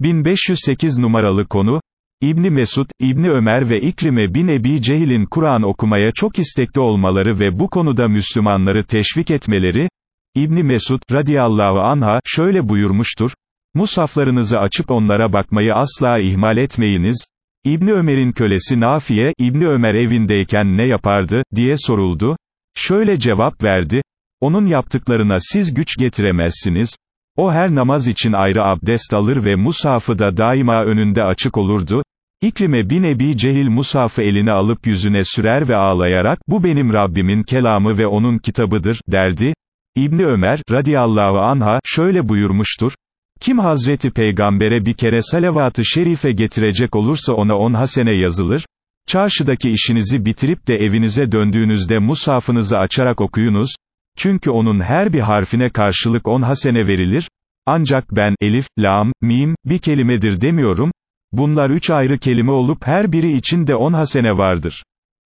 1508 numaralı konu, İbni Mesud, İbni Ömer ve İkrime bin Ebi Cehil'in Kur'an okumaya çok istekli olmaları ve bu konuda Müslümanları teşvik etmeleri, İbni Mesud, radiyallahu anha, şöyle buyurmuştur, Musaflarınızı açıp onlara bakmayı asla ihmal etmeyiniz, İbni Ömer'in kölesi Nafiye, İbni Ömer evindeyken ne yapardı, diye soruldu, şöyle cevap verdi, onun yaptıklarına siz güç getiremezsiniz, o her namaz için ayrı abdest alır ve musafı da daima önünde açık olurdu. İkrime bin Ebi Cehil musafı eline alıp yüzüne sürer ve ağlayarak, bu benim Rabbimin kelamı ve onun kitabıdır, derdi. İbni Ömer, radiyallahu anha, şöyle buyurmuştur, kim Hazreti Peygamber'e bir kere salavat-ı şerife getirecek olursa ona on hasene yazılır, çarşıdaki işinizi bitirip de evinize döndüğünüzde musafınızı açarak okuyunuz, çünkü onun her bir harfine karşılık on hasene verilir, ancak ben, elif, lam, mim, bir kelimedir demiyorum, bunlar üç ayrı kelime olup her biri içinde on hasene vardır.